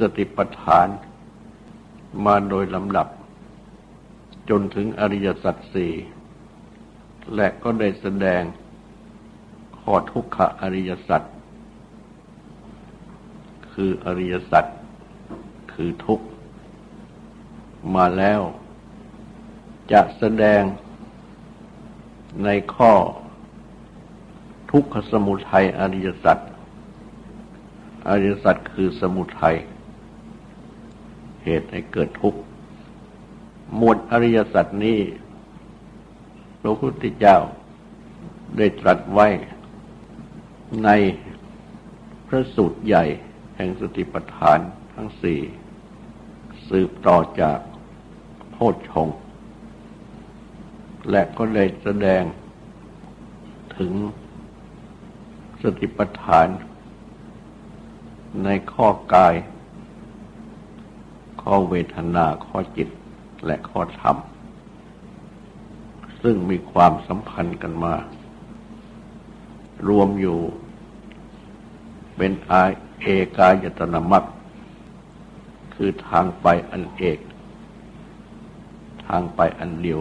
สติปัฏฐาน มาโดยลำดับ จนถึงอริยสัจสี่และก็ได้แสดงข้อทุกขอริยสัจคืออริยสัจคือทุกข์ มาแล้ว จะแสดงในข้อทุกขสมุทัยอริยสัจอริยสัจคือสมุทัย เหตุให้เกิดทุกข์ หมวดอริยสัจนี้พระพุทธเจ้าได้ตรัสไว้ในพระสูตรใหญ่แห่งสติปัฏฐานทั้งสี่ สืบต่อจากโพชฌงและก็ได้แสดงถึงสติปัฏฐานในข้อกาย ข้อเวทนาข้อจิตและข้อธรรม ซึ่งมีความสัมพันธ์กันมา รวมอยู่ เป็นอาเอกายตนามัคคือทางไปอันเอก ทางไปอันเดียว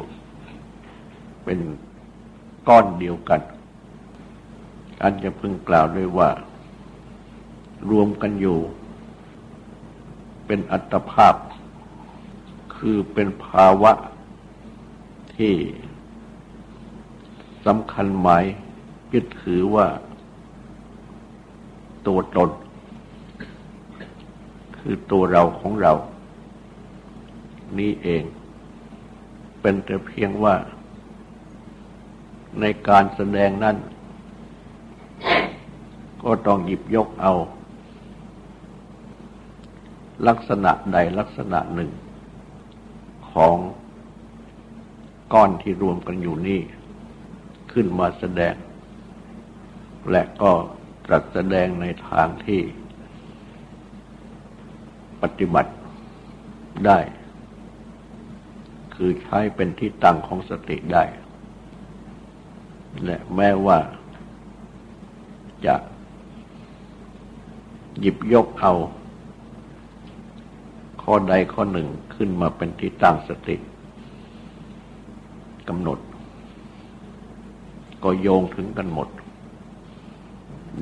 เป็นก้อนเดียวกัน อันจะพึงกล่าวด้วยว่า รวมกันอยู่ เป็นอัตภาพ คือเป็นภาวะที่สำคัญหมายยึดถือว่า ตัวตน คือตัวเราของเรา นี่เอง เป็นแต่เพียงว่า ในการแสดงนั้น ก็ต้องหยิบยกเอา ลักษณะใดลักษณะหนึ่ง ของก้อนที่รวมกันอยู่นี่ ขึ้นมาแสดง และก็ตรัสแสดงในทางที่ปฏิบัติได้ คือใช้เป็นที่ตั้งของสติได้ และแม้ว่าจะหยิบยกเอา ข้อใดข้อหนึ่งขึ้นมาเป็นที่ตั้งสติกำหนด ก็โยงถึงกันหมด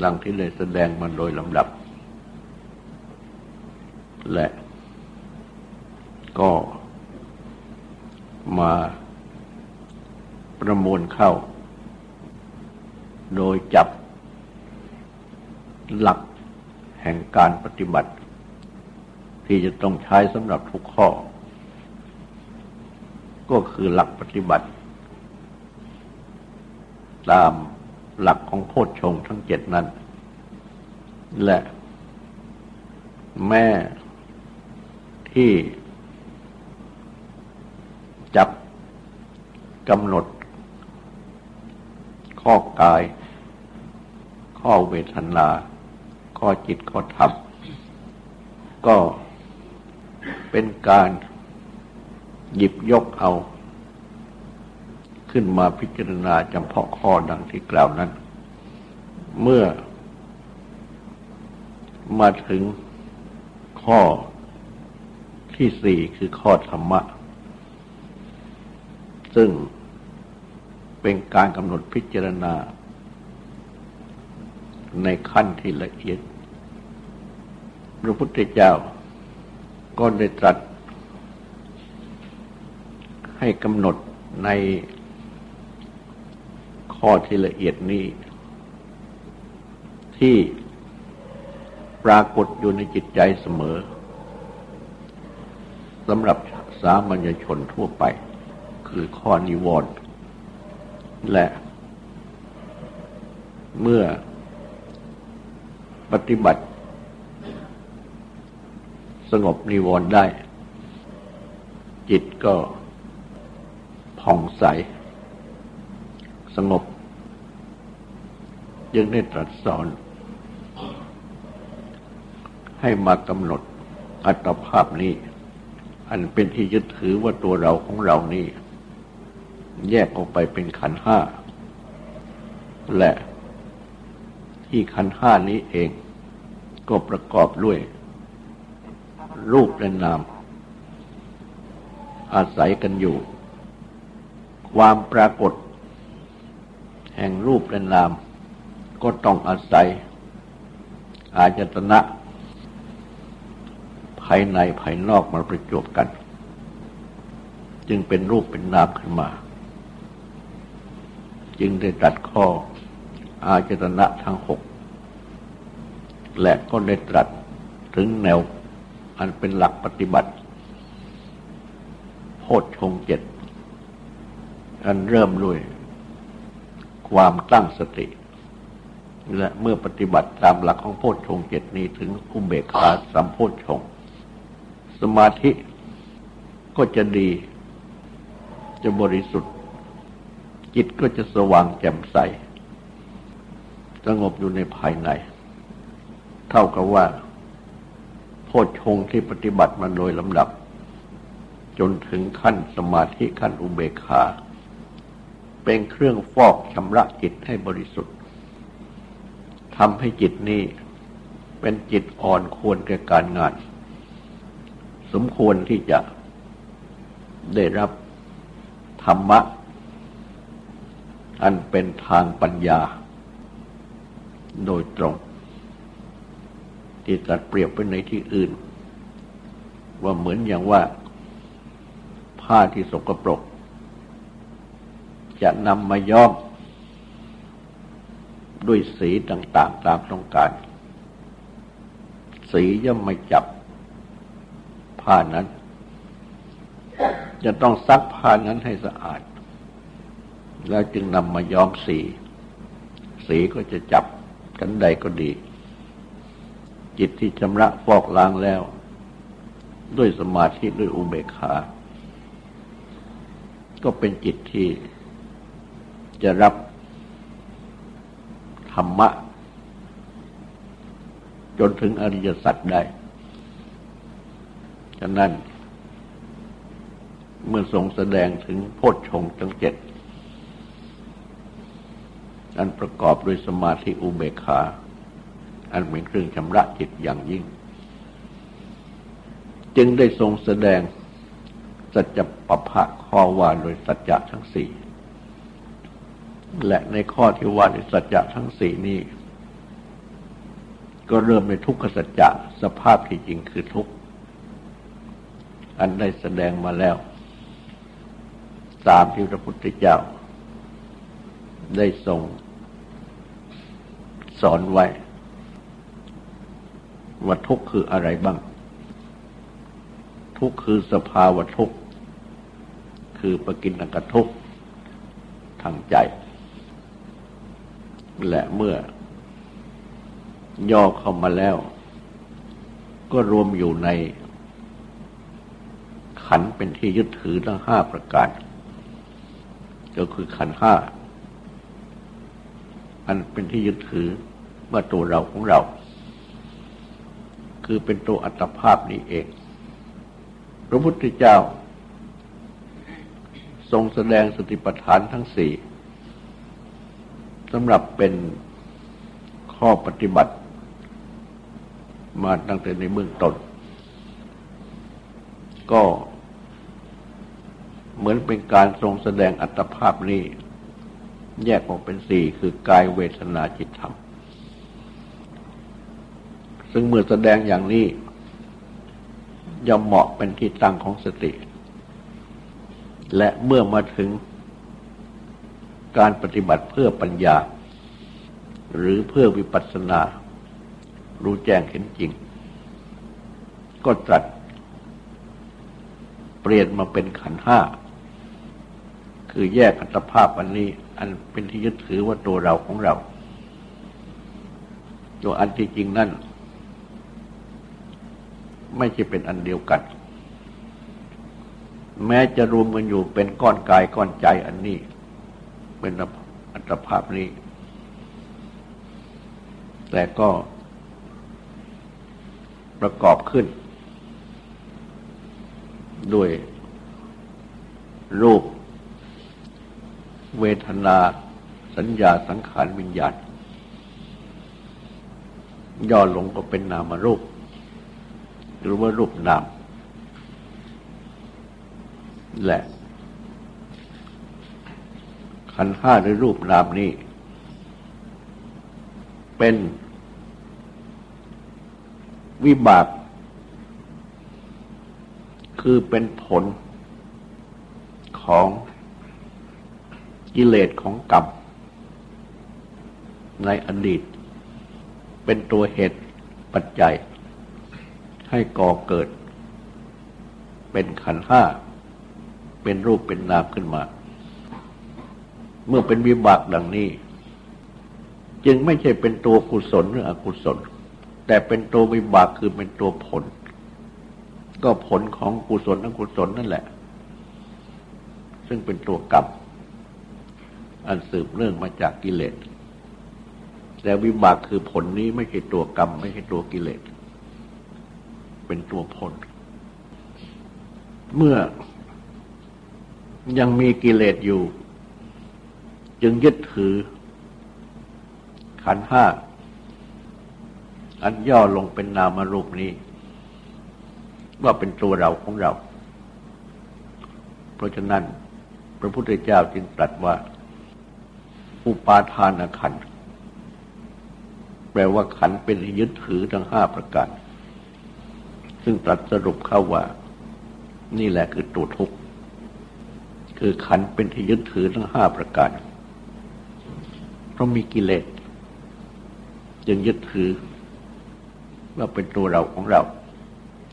ดังที่เลยแสดงมาโดยลำดับ และก็มาประมวลเข้า โดยจับหลักแห่งการปฏิบัติ ที่จะต้องใช้สำหรับทุกข้อ ก็คือหลักปฏิบัติ ตามหลักของโพชฌงทั้งเจ็ดนั้น และแม่ที่จับกำหนด ข้อกาย ข้อเวทนา ข้อจิตข้อธรรมก็ เป็นการหยิบยกเอา ขึ้นมาพิจารณาจำเพาะข้อดังที่กล่าวนั้น เมื่อมาถึงข้อที่สี่คือข้อธรรมะ ซึ่งเป็นการกำหนดพิจารณา ในขั้นที่ละเอียด พระพุทธเจ้า ก็ได้ตรัส ให้กำหนดในข้อที่ละเอียดนี้ ที่ปรากฏอยู่ในจิตใจเสมอสำหรับสามัญชนทั่วไป คือข้อนิวรณ์และ เมื่อปฏิบัติ สงบนิวรณ์ได้ จิตก็ผ่องใส สงบยังได้ตรัสสอน ให้มากำหนดอัตภาพนี้ อันเป็นที่ยึดถือว่าตัวเราของเรานี้ แยกออกไปเป็นขันห้า และที่ขันห้านี้เองก็ประกอบด้วย รูปและนาม อาศัยกันอยู่ ความปรากฏ แห่งรูปและนาม ก็ต้องอาศัย อาจตนะ ภายในภายนอกมาประจบกัน จึงเป็นรูปเป็นนามขึ้นมา จึงได้ตัดข้อ อาจตนะทั้งหกและก็ได้ตรัสถึงแนว อันเป็นหลักปฏิบัติ โพชฌงเจ็ดอันเริ่มด้วยความตั้งสติ และเมื่อปฏิบัติตามหลักของโพชฌงเจ็ดนี้ถึงอุเบกขาสัมโพชฌงสมาธิก็จะดี จะบริสุทธิ์ จิตก็จะสว่างแจ่มใส สงบอยู่ในภายใน เท่ากับว่า ชฌงที่ปฏิบัติมาโดยลำดับ จนถึงขั้นสมาธิขั้นอุเบกขา เป็นเครื่องฟอกชำระจิตให้บริสุทธิ์ทำให้จิตนี้เป็นจิตอ่อนควรแก่การงาน สมควรที่จะได้รับธรรมะ อันเป็นทางปัญญาโดยตรง ที่ตัดเปรียบไปในที่อื่น ว่าเหมือนอย่างว่า ผ้าที่สกปรก จะนำมาย้อมด้วยสีต่างๆตามต้องการ สีย่อมไม่จับผ้านั้น จะต้องซักผ้านั้นให้สะอาด แล้วจึงนำมาย้อมสี สีก็จะจับกันใดก็ดี จิตที่ชำระฟอกล้างแล้ว ด้วยสมาธิด้วยอุเบกขา ก็เป็นจิตที่จะรับธรรมะ จนถึงอริยสัจได้ ฉะนั้น เมื่อทรงแสดงถึงโพชฌงทั้งเจ็ดอันประกอบด้วยสมาธิอุเบกขา อันเป็นเครื่องชำระจิตอย่างยิ่ง จึงได้ทรงแสดงสัจปภะข้อว่าโดยสัจจะทั้งสี่และในข้อที่ว่าในสัจจะทั้งสี่นี้ก็เริ่มในทุกขสัจจะสภาพที่จริงคือทุกข์อันได้แสดงมาแล้ว ตามที่พระพุทธเจ้า ได้ทรงสอนไว้ ว่าทุกข์คืออะไรบ้าง ทุกข์คือสภาวะทุกข์ คือปกินกทุกข์ทางใจ และเมื่อย่อเข้ามาแล้ว ก็รวมอยู่ในขันเป็นที่ยึดถือทั้งห้าประการ ก็คือขันห้า อันเป็นที่ยึดถือว่าตัวเราของเรา คือเป็นตัวอัตภาพนี้เอง พระพุทธเจ้า ทรงแสดงสติปัฏฐานทั้งสี่สำหรับเป็นข้อปฏิบัติ มาตั้งแต่ในเบื้องต้นก็เหมือนเป็นการทรงแสดงอัตภาพนี้ แยกออกเป็นสี่คือกายเวทนาจิตธรรม ซึ่งเมื่อแสดงอย่างนี้ย่อมเหมาะเป็นที่ตั้งของสติ และเมื่อมาถึงการปฏิบัติเพื่อปัญญา หรือเพื่อวิปัสสนา รู้แจ้งเห็นจริง ก็ตรัสเปลี่ยนมาเป็นขันห้า คือแยกอัตภาพอันนี้ อันเป็นที่ยึดถือว่าตัวเราของเราตัวอันที่จริงนั่น ไม่ใช่เป็นอันเดียวกัน แม้จะรวมกันอยู่เป็นก้อนกายก้อนใจอันนี้ เป็นอัตภาพนี้ แต่ก็ประกอบขึ้น ด้วยรูป เวทนา สัญญาสังขารวิญญาณย่อลงก็เป็นนามรูป หรือว่ารูปนามและ ขันห้าในรูปนามนี้ เป็นวิบาก คือเป็นผลของกิเลสของกรรมในอดีต เป็นตัวเหตุปัจจัย ให้ก่อเกิด เป็นขันห้า เป็นรูปเป็นนามขึ้นมา เมื่อเป็นวิบากดังนี้ จึงไม่ใช่เป็นตัวกุศลหรืออกุศล แต่เป็นตัววิบากคือเป็นตัวผล ก็ผลของกุศลอกุศลนั่นแหละ ซึ่งเป็นตัวกรรมอันสืบเนื่องมาจากกิเลสแต่วิบากคือผลนี้ไม่ใช่ตัวกรรม ไม่ใช่ตัวกิเลส เป็นตัวผลเมื่อยังมีกิเลสอยู่ จึงยึดถือ ขันห้า อันย่อลงเป็นนามรูปนี้ ว่าเป็นตัวเราของเรา เพราะฉะนั้น พระพุทธเจ้าจึงตรัสว่า อุปาทานขัน แปลว่าขันเป็นยึดถือทั้งห้าประการ ซึ่งตรัสสรุปเข้าว่า นี่แหละคือตัวทุกข์คือขันเป็นที่ยึดถือทั้งห้าประการเพราะมีกิเลสจึงยึดถือว่าเป็นตัวเราของเรา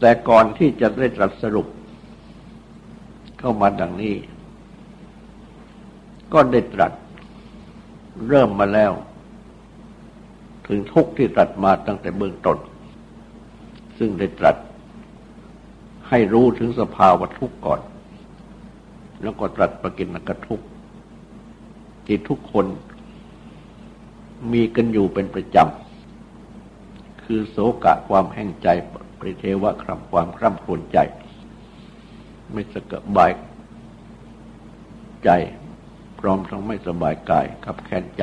แต่ก่อนที่จะได้ตรัสสรุป เข้ามาดังนี้ ก็ได้ตรัสเริ่มมาแล้ว ถึงทุกที่ตรัสมาตั้งแต่เบื้องต้นซึ่งได้ตรัส ให้รู้ถึงสภาวะทุกข์ก่อน แล้วก็ตรัสประกินกทุกข์ที่ทุกคนมีกันอยู่เป็นประจำ คือโศกะความแห้งใจปริเทวะครำความคร่ำครวญใจ ไม่สกบายใจ พร้อมทั้งไม่สบายกายขับแค้นใจ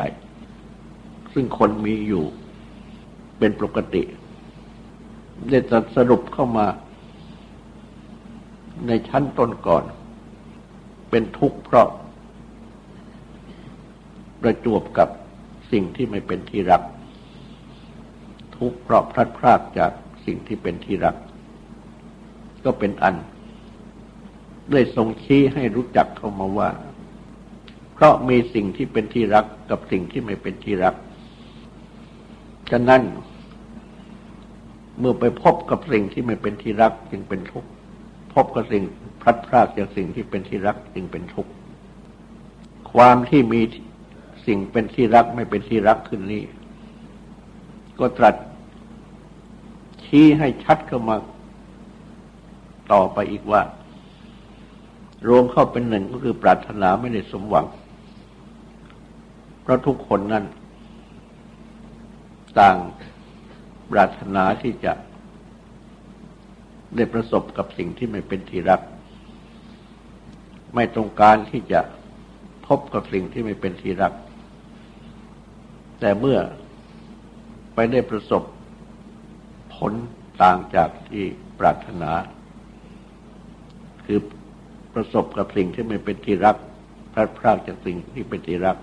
ซึ่งคนมีอยู่เป็นปกติ ได้สรุปเข้ามา ในชั้นต้นก่อน เป็นทุกข์เพราะ ประจวบกับสิ่งที่ไม่เป็นที่รัก ทุกข์เพราะพลัดพรากจากสิ่งที่เป็นที่รัก ก็เป็นอัน ได้ทรงชี้ให้รู้จักเข้ามาว่า เพราะมีสิ่งที่เป็นที่รักกับสิ่งที่ไม่เป็นที่รักฉะนั้นเมื่อไปพบกับสิ่งที่ไม่เป็นที่รักจึงเป็นทุกข์ พบกับสิ่งพลัดพรากจากสิ่งที่เป็นที่รักจึงเป็นทุกข์ความที่มีสิ่งเป็นที่รักไม่เป็นที่รักขึ้นนี้ ก็ตรัสชี้ให้ชัดเข้ามาต่อไปอีกว่า รวมเข้าเป็นหนึ่งก็คือปรารถนาไม่ได้สมหวัง เพราะทุกคนนั้น ต่างปรารถนาที่จะ ได้ประสบกับสิ่งที่ไม่เป็นที่รัก ไม่ตรงการที่จะพบกับสิ่งที่ไม่เป็นที่รัก แต่เมื่อไปได้ประสบผลต่างจากที่ปรารถนา คือประสบกับสิ่งที่ไม่เป็นที่รักพลาดพลาดจากสิ่งที่เป็นที่รัก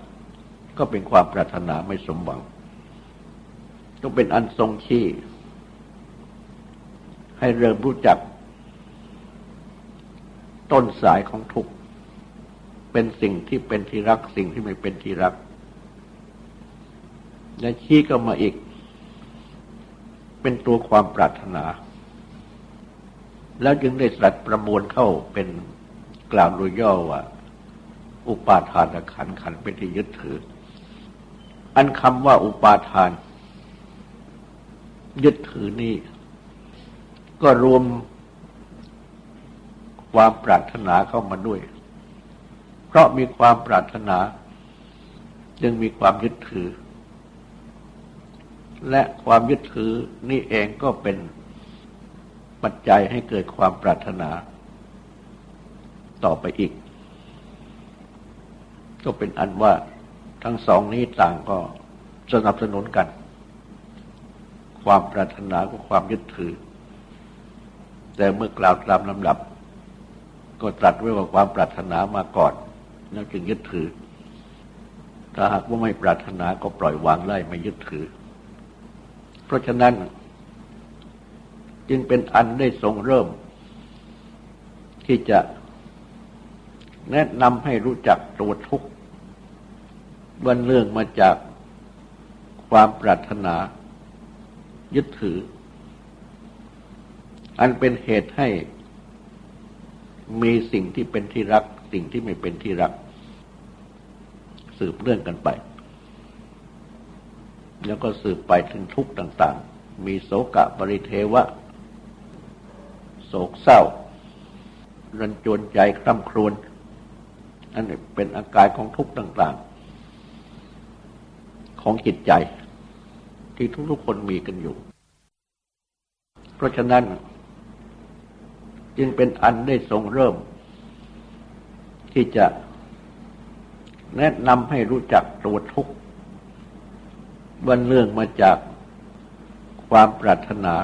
ก็เป็นความปรารถนาไม่สมหวัง ก็เป็นอันทรงชี้ ให้เริ่มรู้จัก ต้นสายของทุกข์เป็นสิ่งที่เป็นที่รักสิ่งที่ไม่เป็นที่รัก และชี้ก็มาอีก เป็นตัวความปรารถนา แล้วจึงได้สลัดประมวลเข้าเป็นกล่าวโดยย่อว่า อุปาทานขันขันเป็นที่ยึดถือ อันคำว่าอุปาทาน ยึดถือนี้ ก็รวมความปรารถนาเข้ามาด้วย เพราะมีความปรารถนา จึงมีความยึดถือ และความยึดถือนี่เองก็เป็นปัจจัยให้เกิดความปรารถนา ต่อไปอีก ก็เป็นอันว่าทั้งสองนี้ต่างก็สนับสนุนกัน ความปรารถนากับความยึดถือ แต่เมื่อกล่าวตามลำดับ ก็ตรัสไว้ว่าความปรารถนามาก่อนแล้วจึงยึดถือ ถ้าหากว่าไม่ปรารถนาก็ปล่อยวางไล่ไม่ยึดถือ เพราะฉะนั้น จึงเป็นอันได้ทรงเริ่ม ที่จะแนะนำให้รู้จักตัวทุกข์วันเรื่องมาจากความปรารถนา ยึดถือ อันเป็นเหตุให้มีสิ่งที่เป็นที่รัก สิ่งที่ไม่เป็นที่รัก สืบเรื่องกันไป แล้วก็สืบไปถึงทุกข์ต่าง ๆ มีโศกะบริเทวะ โศกเศร้า รันจวนใจคร่ำครวญอันนี้เป็นอาการของทุกข์ต่าง ๆ ของจิตใจ ที่ทุกๆคนมีกันอยู่ เพราะฉะนั้น จึงเป็นอันได้ทรงเริ่ม ที่จะแนะนำให้รู้จักตัวทุกข์วันเรื่องมาจากความปรารถนา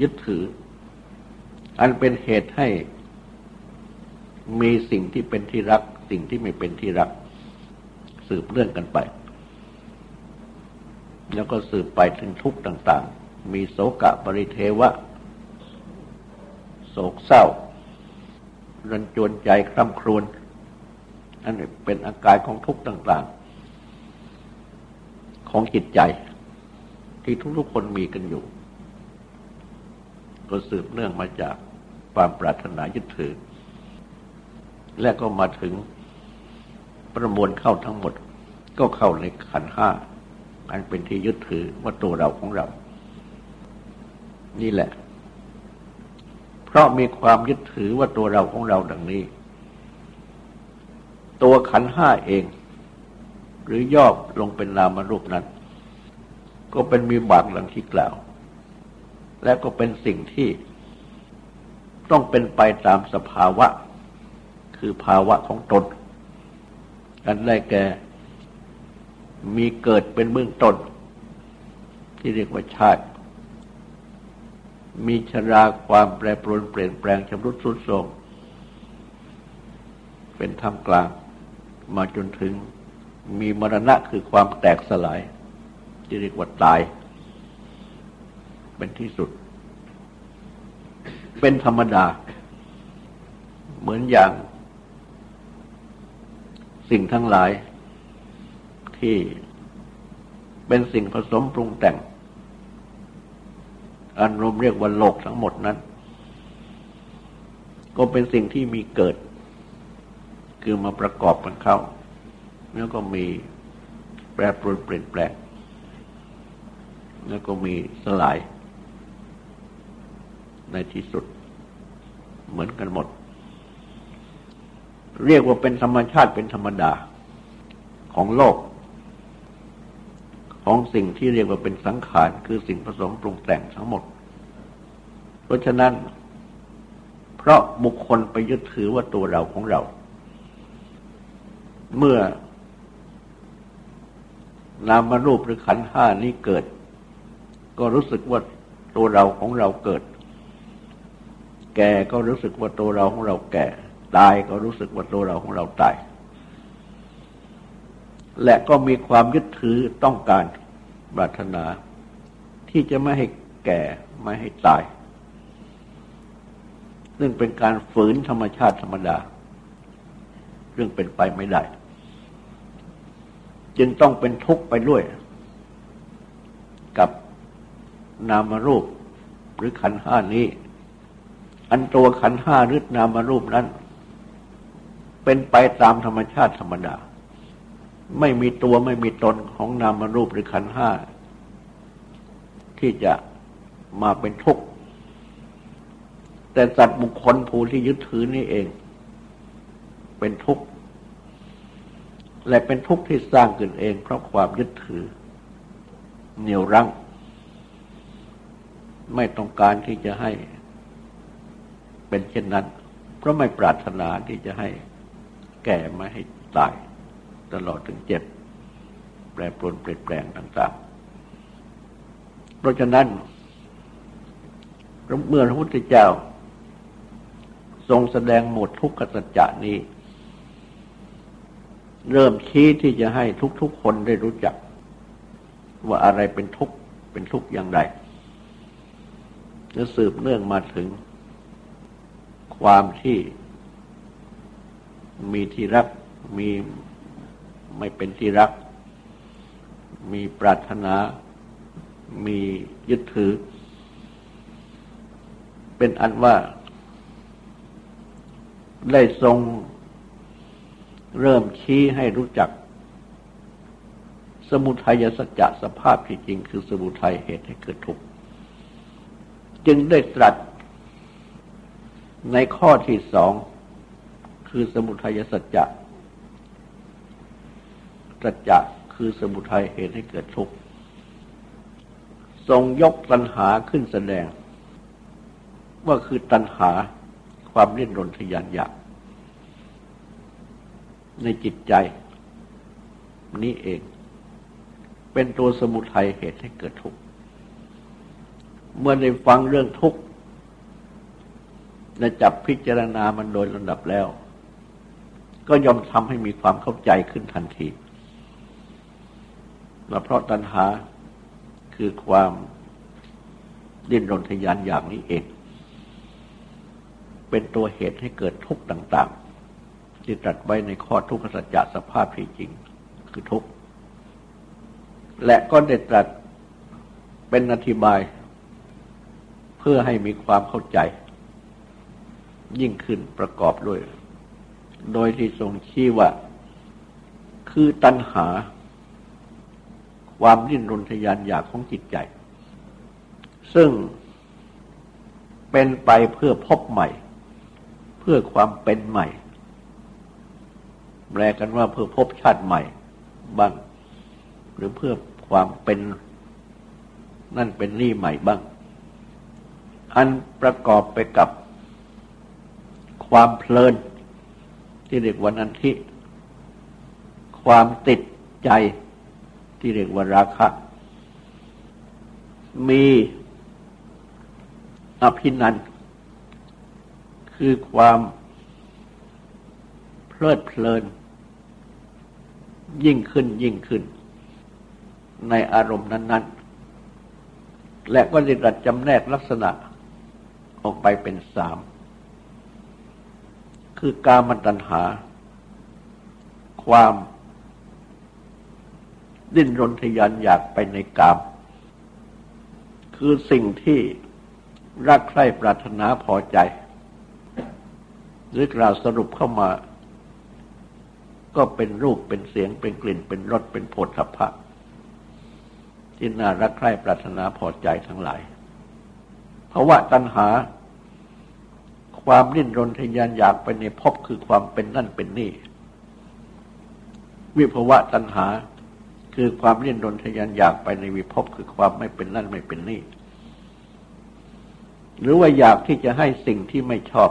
ยึดถือ อันเป็นเหตุให้มีสิ่งที่เป็นที่รัก สิ่งที่ไม่เป็นที่รัก สืบเรื่องกันไป แล้วก็สืบไปถึงทุกข์ต่าง ๆ มีโศกะบริเทวะ ศกเศร้ารันจวนใจคร่ำครวญอันนี้เป็นอาการของทุกข์ต่าง ๆ ของจิตใจ ที่ทุกๆคนมีกันอยู่ ก็สืบเนื่องมาจากความปรารถนายึดถือ และก็มาถึงประมวลเข้าทั้งหมด ก็เข้าในขันห้าอันเป็นที่ยึดถือว่าตัวเราของเรา นี่แหละ ราะมีความยึดถือว่าตัวเราของเราดังนี้ ตัวขันห้าเอง หรือย่อลงเป็นนามรูปนั้น ก็เป็นมีบางหลังที่กล่าว และก็เป็นสิ่งที่ ต้องเป็นไปตามสภาวะ คือภาวะของตนอันได้แก่มีเกิดเป็นเบื้องต้น ที่เรียกว่าชาติ มีชราความแปรปรวนเปลี่ยนแปลงชำรุดทรุดโทรมเป็นธรรมกลางมาจนถึงมีมรณะคือความแตกสลายที่เรียกว่าตาย เป็นที่สุด เป็นธรรมดา เหมือนอย่าง สิ่งทั้งหลายที่เป็นสิ่งผสมปรุงแต่ง อันรวมเรียกว่าโลกทั้งหมดนั้น ก็เป็นสิ่งที่มีเกิด คือมาประกอบกันเข้า แล้วก็มีแปรปรวนเปลี่ยนแปลง แล้วก็มีสลาย ในที่สุดเหมือนกันหมด เรียกว่าเป็นธรรมชาติเป็นธรรมดาของโลก ของสิ่งที่เรียกว่าเป็นสังขารคือสิ่งผสมปรุงแต่งทั้งหมด เพราะฉะนั้น เพราะบุคคลไปยึดถือว่าตัวเราของเรา เมื่อนามรูปหรือขันห้านี้เกิด ก็รู้สึกว่าตัวเราของเราเกิด แก่ก็รู้สึกว่าตัวเราของเราแก่ ตายก็รู้สึกว่าตัวเราของเราตาย และก็มีความยึดถือต้องการปรารถนา ที่จะไม่ให้แก่ไม่ให้ตาย ซึ่งเป็นการฝืนธรรมชาติธรรมดา เรื่องเป็นไปไม่ได้ จึงต้องเป็นทุกข์ไปด้วย กับนามรูปหรือขันห้านี้ อันตัวขันห้าหรือนามรูปนั้น เป็นไปตามธรรมชาติธรรมดา ไม่มีตัวไม่มีตนของนามรูปหรือขันห้า ที่จะมาเป็นทุกข์ แต่สัตว์บุคคลผู้ที่ยึดถือนี่เอง เป็นทุกข์ และเป็นทุกข์ที่สร้างขึ้นเอง เพราะความยึดถือ เหนี่ยวรั้ง ไม่ต้องการที่จะให้เป็นเช่นนั้น เพราะไม่ปรารถนาที่จะให้แก่ไม่ให้ตาย ตลอดถึงเจ็บ แปรปรวนเปลี่ยนแปลงต่าง ๆ เพราะฉะนั้นเมื่อพระพุทธเจ้า ทรงแสดงหมดทุกขสัจจานี้ เริ่มชี้ที่จะให้ทุกๆคนได้รู้จัก ว่าอะไรเป็นทุกข์เป็นทุกข์อย่างไรจะสืบเนื่องมาถึง ความที่มีที่รักมี ไม่เป็นที่รัก มีปรารถนา มียึดถือ เป็นอันว่าได้ทรงเริ่มชี้ให้รู้จัก สมุทัยสัจจะสภาพที่จริงคือสมุทัยเหตุให้เกิดทุกข์จึงได้ตรัสในข้อที่สองคือสมุทัยสัจจะ สัจจะคือสมุทัยเหตุให้เกิดทุกข์ ทรงยกปัญหาขึ้นแสดง ว่าคือตัณหาความเล่นรนทยานอยาก ในจิตใจ นี้เอง เป็นตัวสมุทัยเหตุให้เกิดทุกข์ เมื่อได้ฟังเรื่องทุกข์และจับพิจารณามันโดยลำดับแล้ว ก็ยอมทำให้มีความเข้าใจขึ้นทันที ว่าเพราะตัณหาคือความดิ้นรนทยานอย่ากนี้เอง เป็นตัวเหตุให้เกิดทุกข์ต่างๆ ที่ตรัสไว้ในข้อทุกขสัจจะสภาพที่จริงคือทุกข์ และก็ได้ตรัสเป็นอธิบาย เพื่อให้มีความเข้าใจ ยิ่งขึ้นประกอบด้วย โดยที่ทรงชี้ว่า คือตัณหา ความดิ้นรนทยานอยากของจิตใจ ซึ่งเป็นไปเพื่อพบใหม่ เพื่อความเป็นใหม่ แปลกันว่าเพื่อพบชาติใหม่บ้าง หรือเพื่อความเป็นนั่นเป็นนี่ใหม่บ้าง อันประกอบไปกับความเพลินที่เรียกว่านันทิ ความติดใจ ที่เรียกว่าราคะ มีอภินันคือความเพลิดเพลิน ยิ่งขึ้นยิ่งขึ้น ในอารมณ์นั้น ๆ และก็ได้รัดจำแนกลักษณะออกไปเป็นสาม คือกามตัณหา ความ ดิ้นรนทยานอยากไปในกาม คือสิ่งที่รักใคร่ปรารถนาพอใจ หรือกล่าวสรุปเข้ามา ก็เป็นรูปเป็นเสียงเป็นกลิ่น เป็นรสเป็นโผฏฐัพพะที่น่ารักใคร่ปรารถนาพอใจทั้งหลายเพราะว่าตัณหา ความดิ้นรนทยานอยากไปในภพคือความเป็นนั่นเป็นนี่ วิภาวะตัณหา คือความดิ้นรนทยานอยากไปในวิภพคือความไม่เป็นนั่นไม่เป็นนี่ หรือว่าอยากที่จะให้สิ่งที่ไม่ชอบ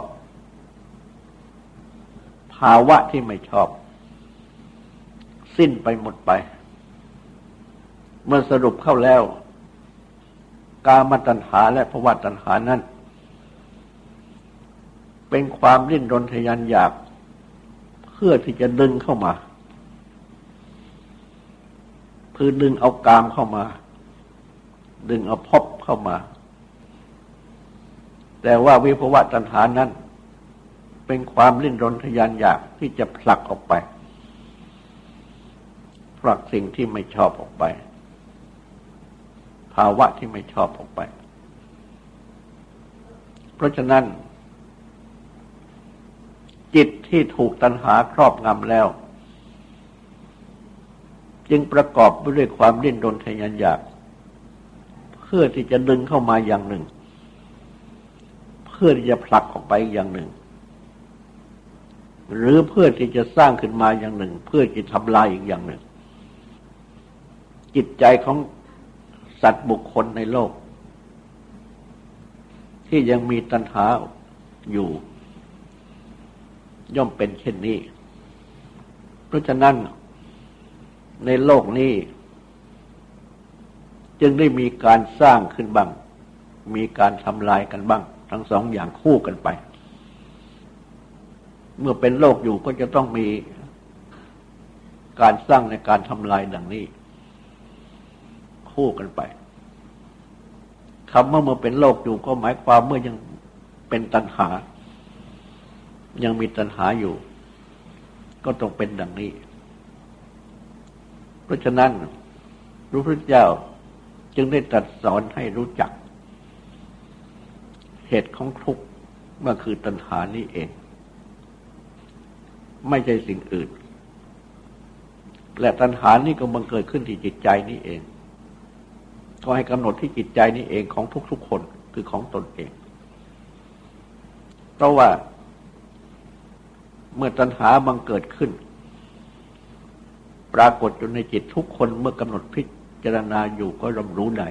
ภาวะที่ไม่ชอบ สิ้นไปหมดไป เมื่อสรุปเข้าแล้ว กามตัณหาและภวะตัณหานั้นเป็นความริ้นรนทยานอยาก เพื่อที่จะดึงเข้ามา เพื่อดึงเอากามเข้ามา ดึงเอาพบเข้ามาแแต่ว่าวิภวะตัณหานั้น เป็นความลิ้นรนทยานอยากที่จะผลักออกไปผลักสิ่งที่ไม่ชอบออกไป ภาวะที่ไม่ชอบออกไป เพราะฉะนั้น จิตที่ถูกตัณหาครอบงำแล้ว จึงประกอบไปด้วยความดิ้นรนทยานอยาก เพื่อที่จะดึงเข้ามาอย่างหนึ่ง เพื่อที่จะผลักออกไปอย่างหนึ่ง หรือเพื่อที่จะสร้างขึ้นมาอย่างหนึ่ง เพื่อจะทำลายอีกอย่างหนึ่ง จิตใจของสัตว์บุคคลในโลก ที่ยังมีตัณหาอยู่ ย่อมเป็นเช่นนี้ เพราะฉะนั้น ในโลกนี้ จึงได้มีการสร้างขึ้นบ้าง มีการทำลายกันบ้าง ทั้งสองอย่างคู่กันไป เมื่อเป็นโลกอยู่ก็จะต้องมีการสร้างในการทำลายดังนี้ คู่กันไปคำว่าเมื่อเป็นโลกอยู่ก็หมายความเมื่อยังเป็นตัณหา ยังมีตัณหาอยู่ ก็ต้องเป็นดังนี้ เพราะฉะนั้นพระพุทธเจ้าจึงได้ตรัสสอนให้รู้จัก เหตุของทุกข์ว่าคือตัณหานี้เอง ไม่ใช่สิ่งอื่น และตัณหานี้ก็บังเกิดขึ้นที่จิตใจนี้เอง ก็ให้กำหนดที่จิตใจนี้เองของทุกๆคนคือของตนเอง เพราะว่าเมื่อตัณหาบังเกิดขึ้น ปรากฏอยู่ในจิตทุกคนเมื่อกำหนดพิจารณาอยู่ก็รำรู้ได้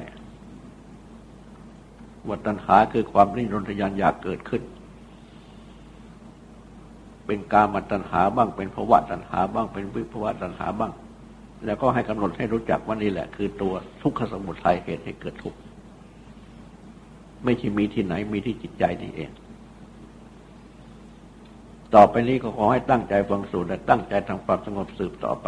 ว่าตัณหาคือความริ้นรนทยานอยากเกิดขึ้น เป็นกามาตัณหาบ้างเป็นภวะตัณหาบ้างเป็นวิภวะตัณหาบ้าง แล้วก็ให้กำหนดให้รู้จักว่านี่แหละ คือตัวทุกขสมุทัยเหตุให้เกิดทุกข์ไม่ใช่มีที่ไหนมีที่จิตใจนี่เอง ต่อไปนี้ก็ขอให้ตั้งใจฟังสูตรและตั้งใจทำความสงบสืบต่อไป